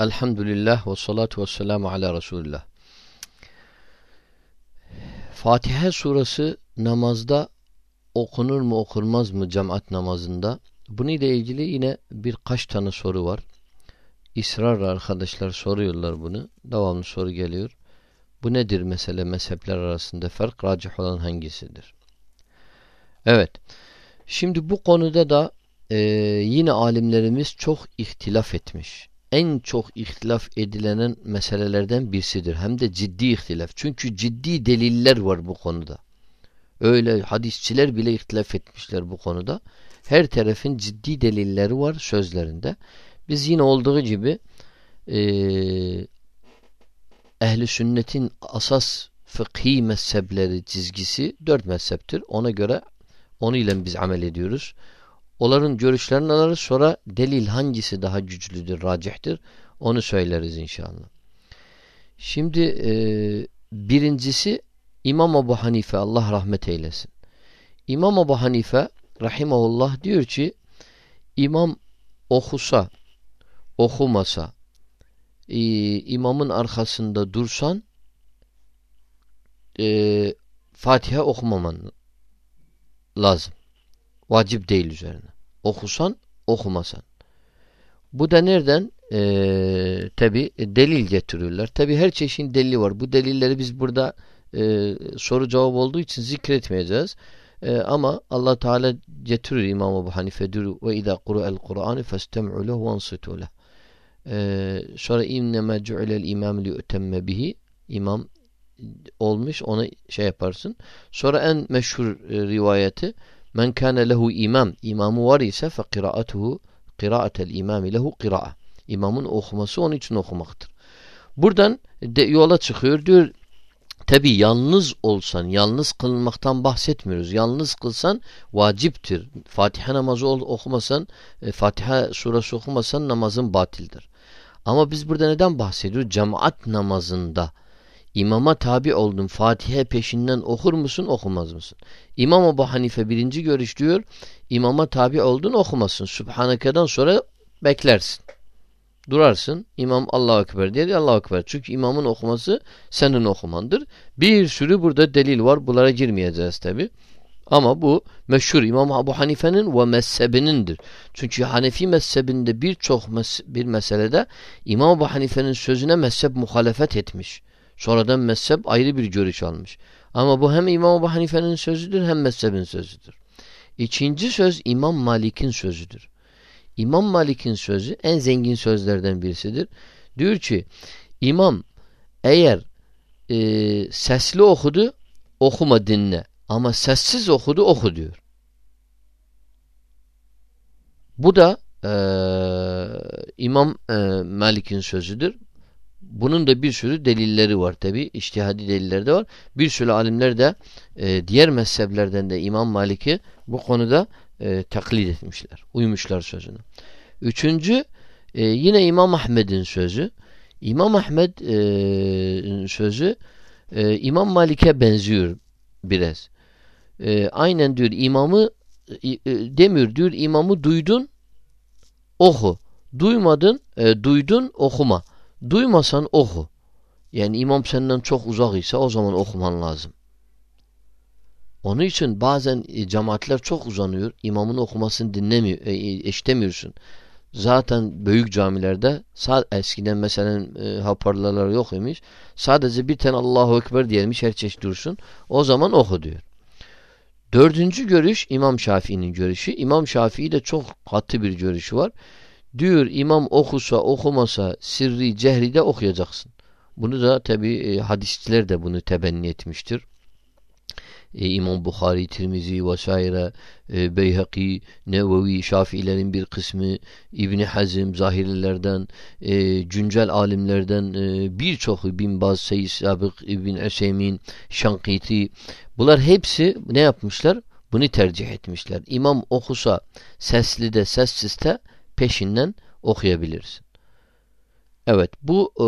Elhamdülillah ve salatu ve selamu ala Resulullah. Fatiha surası namazda okunur mu okunmaz mı cemaat namazında? Bununla ilgili yine birkaç tane soru var. İsrarla arkadaşlar soruyorlar bunu. Devamlı soru geliyor. Bu nedir mesele mezhepler arasında fark? Racih olan hangisidir? Evet. Şimdi bu konuda da e, yine alimlerimiz çok ihtilaf etmiş en çok ihtilaf edilenen meselelerden birisidir. Hem de ciddi ihtilaf. Çünkü ciddi deliller var bu konuda. Öyle hadisçiler bile ihtilaf etmişler bu konuda. Her tarafın ciddi delilleri var sözlerinde. Biz yine olduğu gibi e, ehli sünnetin asas fıkhi mezhepleri çizgisi dört mezheptir. Ona göre onu ile biz amel ediyoruz. Onların görüşlerini alırız sonra delil hangisi daha güçlüdür, racihtir onu söyleriz inşallah. Şimdi e, birincisi İmam Ebu Hanife Allah rahmet eylesin. İmam Ebu Hanife rahimahullah diyor ki imam okusa okumasa e, imamın arkasında dursan e, Fatiha okumaman lazım. Vacip değil üzerine. Okusan, okumasan. Bu da nereden? Ee, tabi delil getiriyorlar. Tabi her çeşit delili var. Bu delilleri biz burada e, soru cevap olduğu için zikretmeyeceğiz. E, ama Allah Teala getirir İmam Ebu Hanife diyor ve izâ kuru'el Kur'an festem'u lehu ve ansitû leh. E, sonra inneme cu'ilel imam li ütemme bihi imam olmuş ona şey yaparsın. Sonra en meşhur e, rivayeti Men kâne lehu imam. İmamı var ise fe kıraatuhu kıraatel imami lehu kıraa. İmamın okuması onun için okumaktır. Buradan de yola çıkıyor diyor Tabi yalnız olsan, yalnız kılınmaktan bahsetmiyoruz. Yalnız kılsan vaciptir. Fatiha namazı okumasan, e, Fatiha suresi okumasan namazın batildir. Ama biz burada neden bahsediyoruz? Cemaat namazında İmama tabi oldun Fatiha peşinden okur musun okumaz mısın? İmam Ebu Hanife birinci görüş diyor İmama tabi oldun okumazsın. Subhaneke'den sonra beklersin. Durarsın. İmam Allahu Ekber diye Allahu Ekber. Çünkü imamın okuması senin okumandır. Bir sürü burada delil var. Bunlara girmeyeceğiz tabi. Ama bu meşhur İmam Ebu Hanife'nin ve mezhebinindir. Çünkü Hanefi mezhebinde birçok mes bir meselede İmam Ebu Hanife'nin sözüne mezhep muhalefet etmiş. Sonradan mezhep ayrı bir görüş almış. Ama bu hem İmam Ebu Hanife'nin sözüdür hem mezhebin sözüdür. İkinci söz İmam Malik'in sözüdür. İmam Malik'in sözü en zengin sözlerden birisidir. Diyor ki İmam eğer e, sesli okudu okuma dinle ama sessiz okudu oku diyor. Bu da e, İmam e, Malik'in sözüdür. Bunun da bir sürü delilleri var tabi. İçtihadi delilleri de var. Bir sürü alimler de e, diğer mezheplerden de İmam Malik'i bu konuda e, taklit etmişler. Uymuşlar sözünü. Üçüncü e, yine İmam Ahmed'in sözü. İmam Ahmed'in e, sözü e, İmam Malik'e benziyor biraz. E, aynen diyor imamı e, e demiyor diyor imamı duydun oku. Duymadın e, duydun okuma. Duymasan oku. Yani imam senden çok uzak ise o zaman okuman lazım. Onun için bazen e, cemaatler çok uzanıyor. İmamın okumasını dinlemiyor, e, eşitemiyorsun. Zaten büyük camilerde eskiden mesela e, hoparlörler yok imiş. Sadece bir tane Allahu Ekber diyemiş her çeşit dursun. O zaman oku diyor. Dördüncü görüş İmam Şafii'nin görüşü. İmam Şafii de çok katı bir görüşü var. Diyor imam okusa okumasa sirri cehri de okuyacaksın. Bunu da tabi e, hadisçiler de bunu tebenni etmiştir. E, İmam Bukhari, Tirmizi vesaire, e, Beyhaki, Nevevi, Şafiilerin bir kısmı, İbni Hazim, Zahirlilerden, e, güncel alimlerden e, birçoku Bin Baz, Seyyid Sabık, İbn Eseymin, Şankiti bunlar hepsi ne yapmışlar? Bunu tercih etmişler. İmam okusa sesli de sessiz de peşinden okuyabilirsin. Evet bu, e,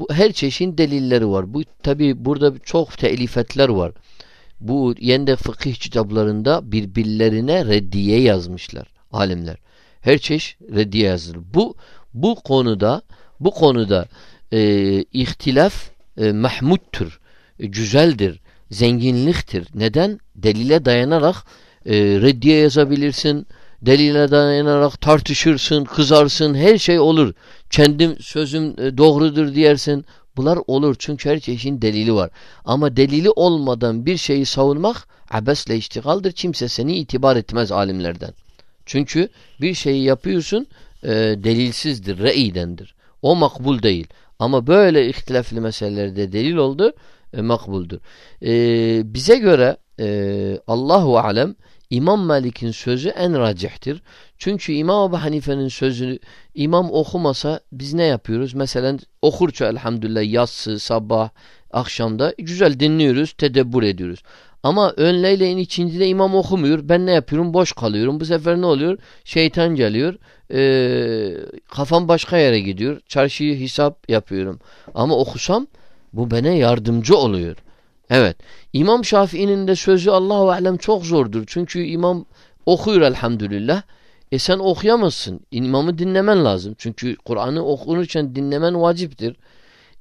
bu her çeşit delilleri var. Bu tabi burada çok telifetler var. Bu yende fıkıh kitaplarında birbirlerine reddiye yazmışlar alimler. Her çeşit reddiye yazılır. Bu bu konuda bu konuda e, ihtilaf e, mahmuttur, e, güzeldir, zenginliktir. Neden? Delile dayanarak e, reddiye yazabilirsin, delile dayanarak tartışırsın, kızarsın, her şey olur. Kendim sözüm e, doğrudur diyersin. Bunlar olur çünkü her şeyin delili var. Ama delili olmadan bir şeyi savunmak abesle iştigaldir. Kimse seni itibar etmez alimlerden. Çünkü bir şeyi yapıyorsun e, delilsizdir, re'idendir. O makbul değil. Ama böyle ihtilaflı meselelerde delil oldu, e, makbuldur. E, bize göre e, Allahu alem İmam Malik'in sözü en racihtir. Çünkü İmam Ebu Hanife'nin sözünü imam okumasa biz ne yapıyoruz? Mesela okurça elhamdülillah yatsı, sabah, akşamda güzel dinliyoruz, tedebbür ediyoruz. Ama önleyleyin içinde imam okumuyor. Ben ne yapıyorum? Boş kalıyorum. Bu sefer ne oluyor? Şeytan geliyor. Ee, kafam başka yere gidiyor. Çarşıyı hesap yapıyorum. Ama okusam bu bana yardımcı oluyor. Evet. İmam Şafii'nin de sözü Allahu alem çok zordur. Çünkü imam okuyor elhamdülillah. E sen okuyamazsın. İmamı dinlemen lazım. Çünkü Kur'an'ı okunurken dinlemen vaciptir.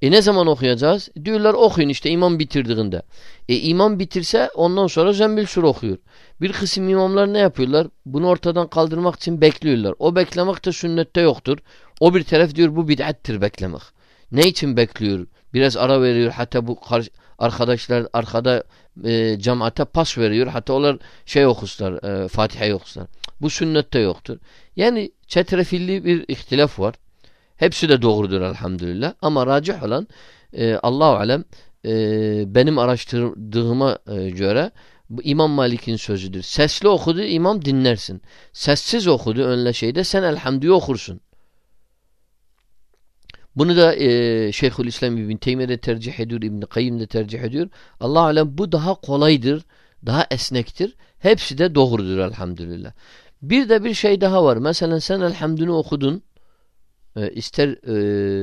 E ne zaman okuyacağız? Diyorlar okuyun işte imam bitirdiğinde. E imam bitirse ondan sonra zembil sur okuyor. Bir kısım imamlar ne yapıyorlar? Bunu ortadan kaldırmak için bekliyorlar. O beklemek de sünnette yoktur. O bir taraf diyor bu bid'attir beklemek. Ne için bekliyor? Biraz ara veriyor. Hatta bu arkadaşlar arkada e, cemaate pas veriyor. Hatta onlar şey okuslar, e, Fatiha okuslar. Bu sünnette yoktur. Yani çetrefilli bir ihtilaf var. Hepsi de doğrudur elhamdülillah. Ama racih olan e, Allahu alem e, benim araştırdığıma e, göre İmam Malik'in sözüdür. Sesli okudu imam dinlersin. Sessiz okudu önle şeyde sen elhamdüyü okursun. Bunu da e, Şeyhülislam İbn Teymiye de tercih ediyor, İbn Kayyim de tercih ediyor. Allah alem bu daha kolaydır, daha esnektir. Hepsi de doğrudur elhamdülillah. Bir de bir şey daha var. Mesela sen elhamdülü okudun. E, ister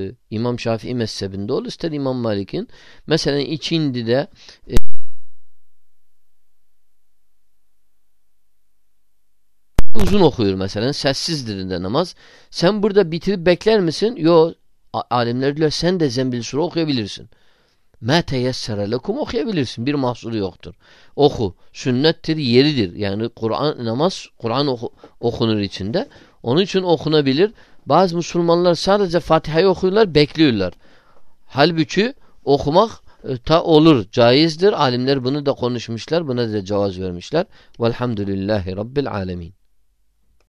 e, İmam Şafii mezhebinde ol, ister İmam Malik'in. Mesela içindi de e, uzun okuyor mesela. Sessizdir de namaz. Sen burada bitirip bekler misin? Yok. Alimler diyor sen de zembil sure okuyabilirsin. Ma teyessere lekum okuyabilirsin. Bir mahsuru yoktur. Oku. Sünnettir, yeridir. Yani Kur'an namaz Kur'an oku, okunur içinde. Onun için okunabilir. Bazı Müslümanlar sadece Fatiha'yı okuyorlar, bekliyorlar. Halbuki okumak e, ta olur, caizdir. Alimler bunu da konuşmuşlar. Buna da cevaz vermişler. Velhamdülillahi Rabbil alemin.